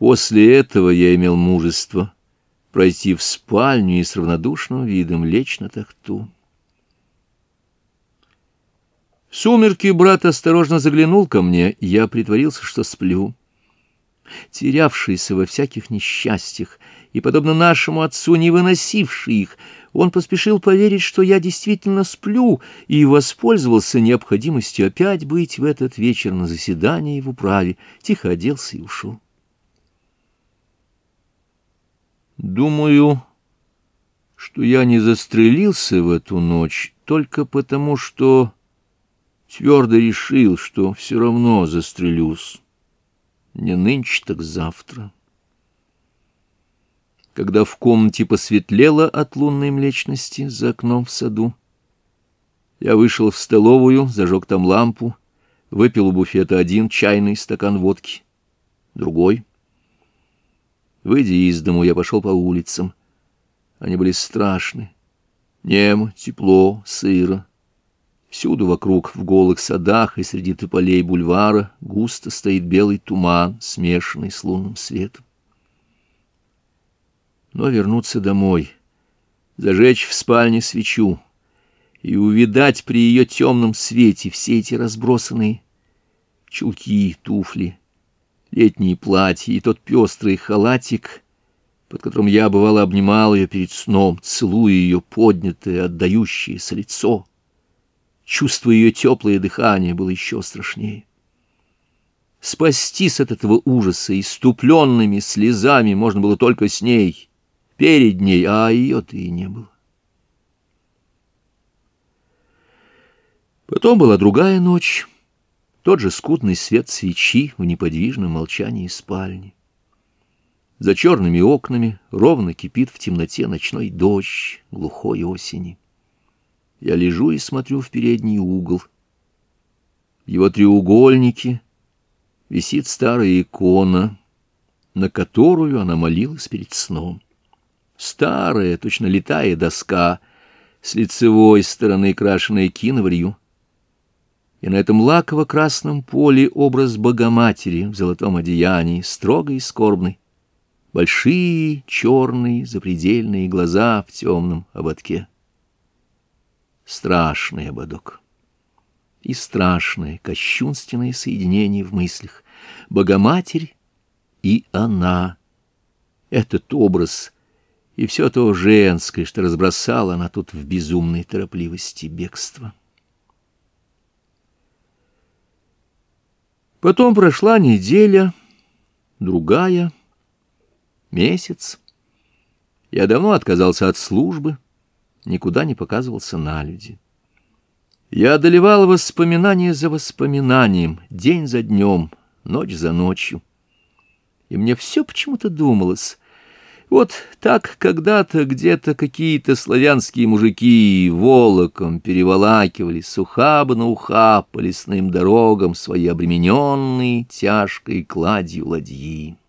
После этого я имел мужество пройти в спальню и с равнодушным видом лечь на тахту. В сумерки брат осторожно заглянул ко мне, и я притворился, что сплю. Терявшийся во всяких несчастьях и, подобно нашему отцу, не выносивший их, он поспешил поверить, что я действительно сплю, и воспользовался необходимостью опять быть в этот вечер на заседании в управе, тихо оделся и ушел. Думаю, что я не застрелился в эту ночь только потому, что твердо решил, что все равно застрелюсь. Не нынче, так завтра. Когда в комнате посветлело от лунной млечности за окном в саду, я вышел в столовую, зажег там лампу, выпил у буфета один чайный стакан водки, другой — Выйдя из дому, я пошел по улицам. Они были страшны. Нем, тепло, сыро. Всюду вокруг, в голых садах и среди тополей бульвара, густо стоит белый туман, смешанный с лунным светом. Но вернуться домой, зажечь в спальне свечу и увидать при ее темном свете все эти разбросанные чулки, туфли, летние платье и тот пестрый халатик, под которым я, бывало, обнимал ее перед сном, целуя ее поднятое, отдающееся лицо. чувствуя ее теплое дыхание было еще страшнее. Спастись от этого ужаса иступленными слезами можно было только с ней, перед ней, а ее-то и не было. Потом была другая ночь, тот же скудный свет свечи в неподвижном молчании спальни. За черными окнами ровно кипит в темноте ночной дождь глухой осени. Я лежу и смотрю в передний угол. В его треугольнике висит старая икона, на которую она молилась перед сном. Старая, точно летая доска, с лицевой стороны крашенная киноварью, и на этом лаково-красном поле образ Богоматери в золотом одеянии, строгой и скорбной. Большие черные запредельные глаза в темном ободке. Страшный ободок. И страшное кощунственное соединение в мыслях. Богоматерь и она. Этот образ и все то женское, что разбросала она тут в безумной торопливости бегства. Потом прошла неделя, другая, месяц. Я давно отказался от службы, никуда не показывался на люди. Я одолевал воспоминания за воспоминанием, день за днем, ночь за ночью. И мне все почему-то думалось, вот так когда-то где-то какие-то славянские мужики волоком переволакивали с ухаба на ухаб по лесным дорогам свои обремененные тяжкой кладью ладьи.